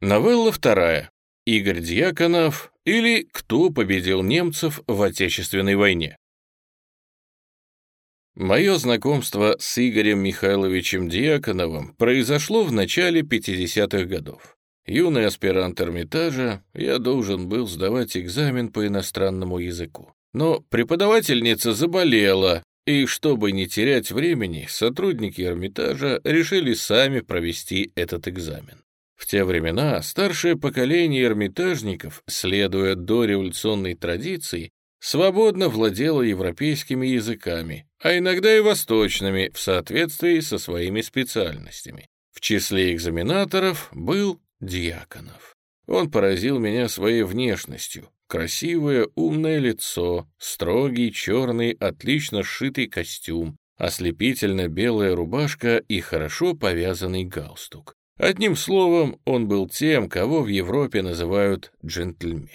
Новелла вторая. Игорь Дьяконов или «Кто победил немцев в Отечественной войне». Мое знакомство с Игорем Михайловичем Дьяконовым произошло в начале 50-х годов. Юный аспирант Эрмитажа, я должен был сдавать экзамен по иностранному языку. Но преподавательница заболела, и чтобы не терять времени, сотрудники Эрмитажа решили сами провести этот экзамен. В те времена старшее поколение эрмитажников, следуя дореволюционной традиции, свободно владело европейскими языками, а иногда и восточными в соответствии со своими специальностями. В числе экзаменаторов был Дьяконов. Он поразил меня своей внешностью. Красивое, умное лицо, строгий, черный, отлично сшитый костюм, ослепительно белая рубашка и хорошо повязанный галстук. Одним словом, он был тем, кого в Европе называют джентльмен.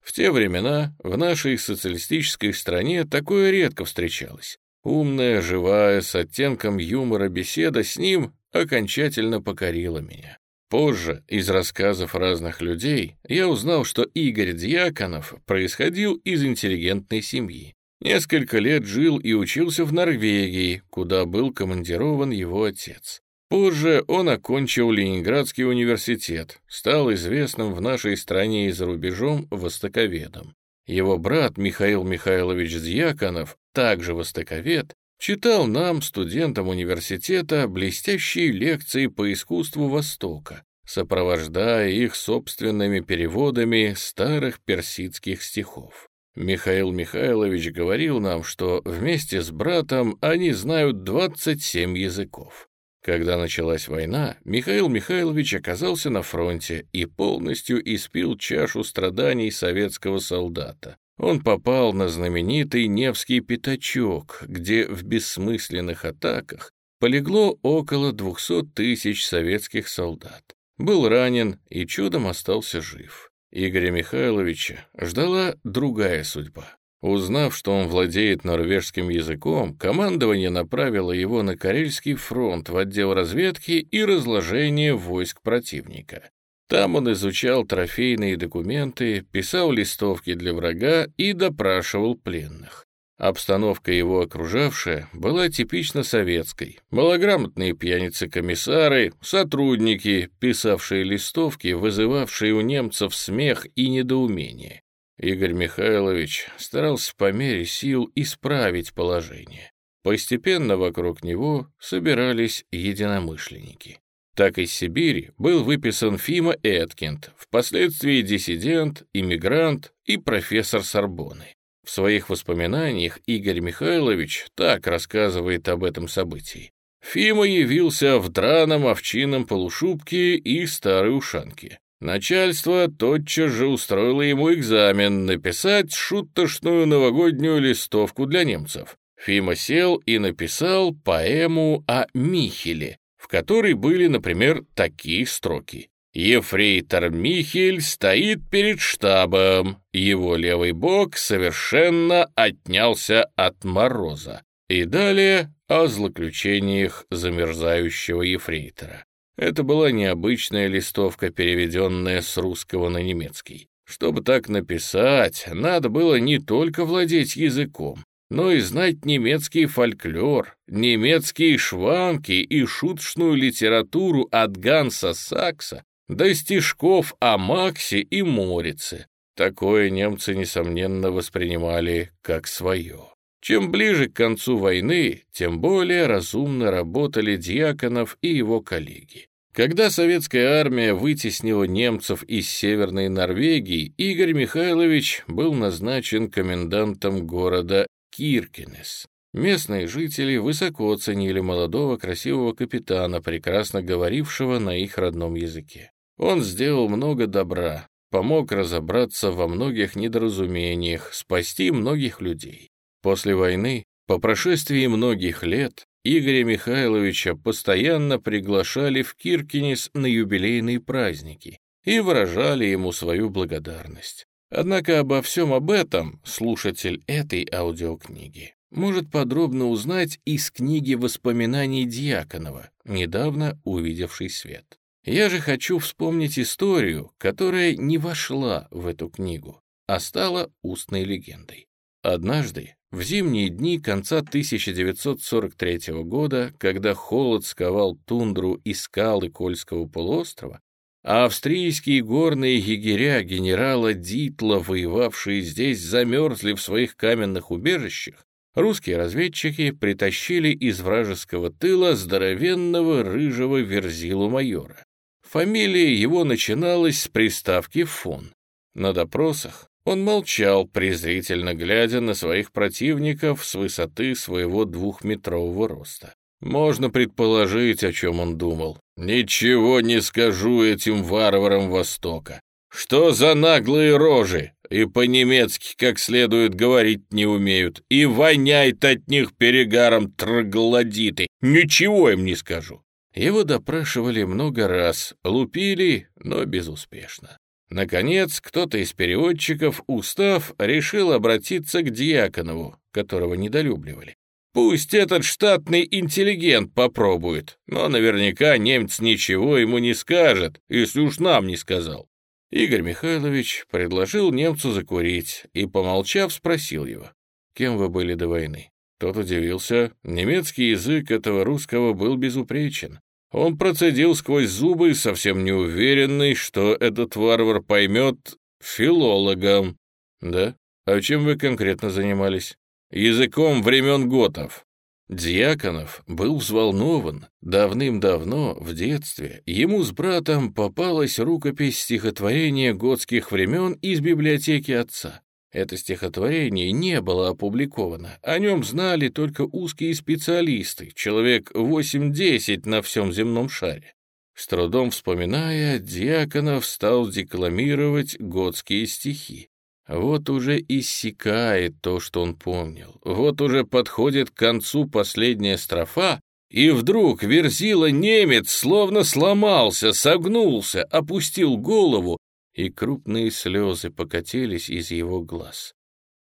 В те времена в нашей социалистической стране такое редко встречалось. Умная, живая, с оттенком юмора беседа с ним окончательно покорила меня. Позже, из рассказов разных людей, я узнал, что Игорь Дьяконов происходил из интеллигентной семьи. Несколько лет жил и учился в Норвегии, куда был командирован его отец. Позже он окончил Ленинградский университет, стал известным в нашей стране и за рубежом востоковедом. Его брат Михаил Михайлович Дьяконов, также востоковед, читал нам, студентам университета, блестящие лекции по искусству Востока, сопровождая их собственными переводами старых персидских стихов. Михаил Михайлович говорил нам, что вместе с братом они знают 27 языков. Когда началась война, Михаил Михайлович оказался на фронте и полностью испил чашу страданий советского солдата. Он попал на знаменитый Невский пятачок, где в бессмысленных атаках полегло около 200 тысяч советских солдат. Был ранен и чудом остался жив. Игоря Михайловича ждала другая судьба. Узнав, что он владеет норвежским языком, командование направило его на Карельский фронт в отдел разведки и разложения войск противника. Там он изучал трофейные документы, писал листовки для врага и допрашивал пленных. Обстановка его окружавшая была типично советской. Малограмотные пьяницы-комиссары, сотрудники, писавшие листовки, вызывавшие у немцев смех и недоумение. Игорь Михайлович старался по мере сил исправить положение. Постепенно вокруг него собирались единомышленники. Так из Сибири был выписан Фима Эткинд, впоследствии диссидент, иммигрант и профессор Сорбоны. В своих воспоминаниях Игорь Михайлович так рассказывает об этом событии. Фима явился в драном овчином полушубке и старой ушанке. Начальство тотчас же устроило ему экзамен написать шуточную новогоднюю листовку для немцев. Фима сел и написал поэму о Михеле, в которой были, например, такие строки. Ефрейтор Михель стоит перед штабом, его левый бок совершенно отнялся от мороза. И далее о злоключениях замерзающего ефрейтора. Это была необычная листовка, переведенная с русского на немецкий. Чтобы так написать, надо было не только владеть языком, но и знать немецкий фольклор, немецкие шванки и шуточную литературу от Ганса Сакса до стишков о Максе и Морице. Такое немцы, несомненно, воспринимали как свое. Чем ближе к концу войны, тем более разумно работали Дьяконов и его коллеги. Когда советская армия вытеснила немцев из Северной Норвегии, Игорь Михайлович был назначен комендантом города Киркенес. Местные жители высоко оценили молодого красивого капитана, прекрасно говорившего на их родном языке. Он сделал много добра, помог разобраться во многих недоразумениях, спасти многих людей. После войны, по прошествии многих лет, Игоря Михайловича постоянно приглашали в Киркинес на юбилейные праздники и выражали ему свою благодарность. Однако обо всем об этом слушатель этой аудиокниги может подробно узнать из книги воспоминаний Дьяконова, недавно увидевший свет. Я же хочу вспомнить историю, которая не вошла в эту книгу, а стала устной легендой. Однажды, в зимние дни конца 1943 года, когда холод сковал тундру и скалы Кольского полуострова, а австрийские горные егеря генерала Дитла, воевавшие здесь, замерзли в своих каменных убежищах, русские разведчики притащили из вражеского тыла здоровенного рыжего верзилу майора. Фамилия его начиналась с приставки «фон». На допросах он молчал, презрительно глядя на своих противников с высоты своего двухметрового роста. Можно предположить, о чем он думал. «Ничего не скажу этим варварам Востока. Что за наглые рожи? И по-немецки как следует говорить не умеют. И воняет от них перегаром троглодиты. Ничего им не скажу». Его допрашивали много раз, лупили, но безуспешно. Наконец, кто-то из переводчиков, устав, решил обратиться к Дьяконову, которого недолюбливали. Пусть этот штатный интеллигент попробует, но наверняка немец ничего ему не скажет, если уж нам не сказал. Игорь Михайлович предложил немцу закурить и, помолчав, спросил его, кем вы были до войны. Тот удивился, немецкий язык этого русского был безупречен. Он процедил сквозь зубы, совсем не уверенный, что этот варвар поймет филологом. Да? А чем вы конкретно занимались? Языком времен готов. Дьяконов был взволнован. Давным-давно, в детстве, ему с братом попалась рукопись стихотворения готских времен из библиотеки отца. Это стихотворение не было опубликовано, о нем знали только узкие специалисты, человек 8-10 на всем земном шаре. С трудом вспоминая, Дьяконов стал декламировать готские стихи. Вот уже иссякает то, что он помнил. Вот уже подходит к концу последняя строфа, и вдруг Верзила немец словно сломался, согнулся, опустил голову и крупные слезы покатились из его глаз.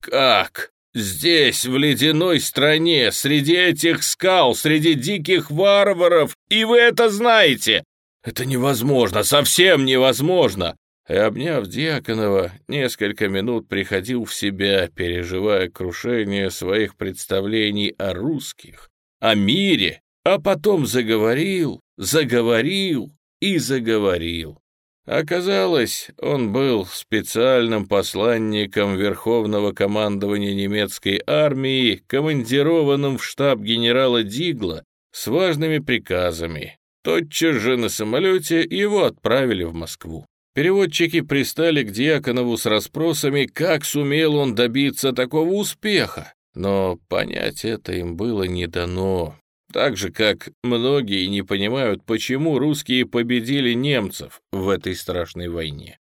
«Как? Здесь, в ледяной стране, среди этих скал, среди диких варваров, и вы это знаете? Это невозможно, совсем невозможно!» И, обняв Дьяконова, несколько минут приходил в себя, переживая крушение своих представлений о русских, о мире, а потом заговорил, заговорил и заговорил. Оказалось, он был специальным посланником Верховного командования немецкой армии, командированным в штаб генерала Дигла с важными приказами. Тотчас же на самолете его отправили в Москву. Переводчики пристали к Дьяконову с расспросами, как сумел он добиться такого успеха. Но понять это им было не дано. Так же, как многие не понимают, почему русские победили немцев в этой страшной войне.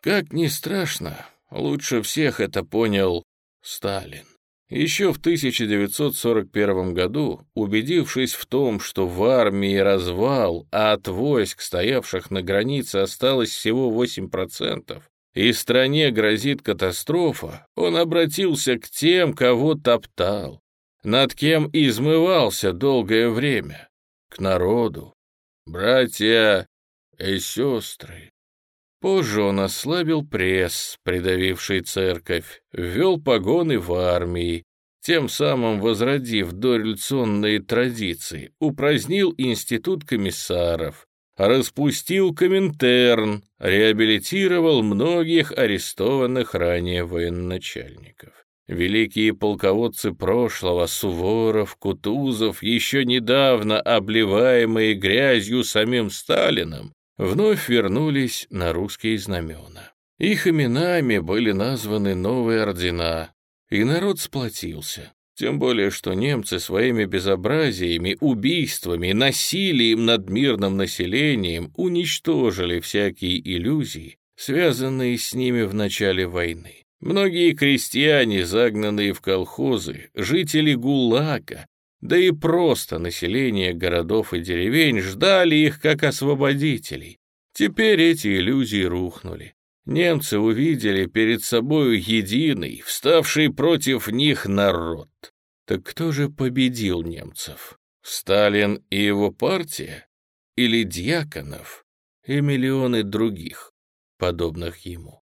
Как ни страшно, лучше всех это понял Сталин. Еще в 1941 году, убедившись в том, что в армии развал, а от войск, стоявших на границе, осталось всего 8%, и стране грозит катастрофа, он обратился к тем, кого топтал, над кем измывался долгое время, к народу, братья и сестры. Позже он ослабил пресс, придавивший церковь, ввел погоны в армии, тем самым возродив дореволюционные традиции, упразднил институт комиссаров, распустил Коминтерн, реабилитировал многих арестованных ранее военачальников. Великие полководцы прошлого, Суворов, Кутузов, еще недавно обливаемые грязью самим Сталином, вновь вернулись на русские знамена. Их именами были названы новые ордена, и народ сплотился. Тем более, что немцы своими безобразиями, убийствами, насилием над мирным населением уничтожили всякие иллюзии, связанные с ними в начале войны. Многие крестьяне, загнанные в колхозы, жители ГУЛАГа, да и просто население городов и деревень ждали их как освободителей. Теперь эти иллюзии рухнули. Немцы увидели перед собой единый, вставший против них народ. Так кто же победил немцев? Сталин и его партия? Или Дьяконов и миллионы других, подобных ему.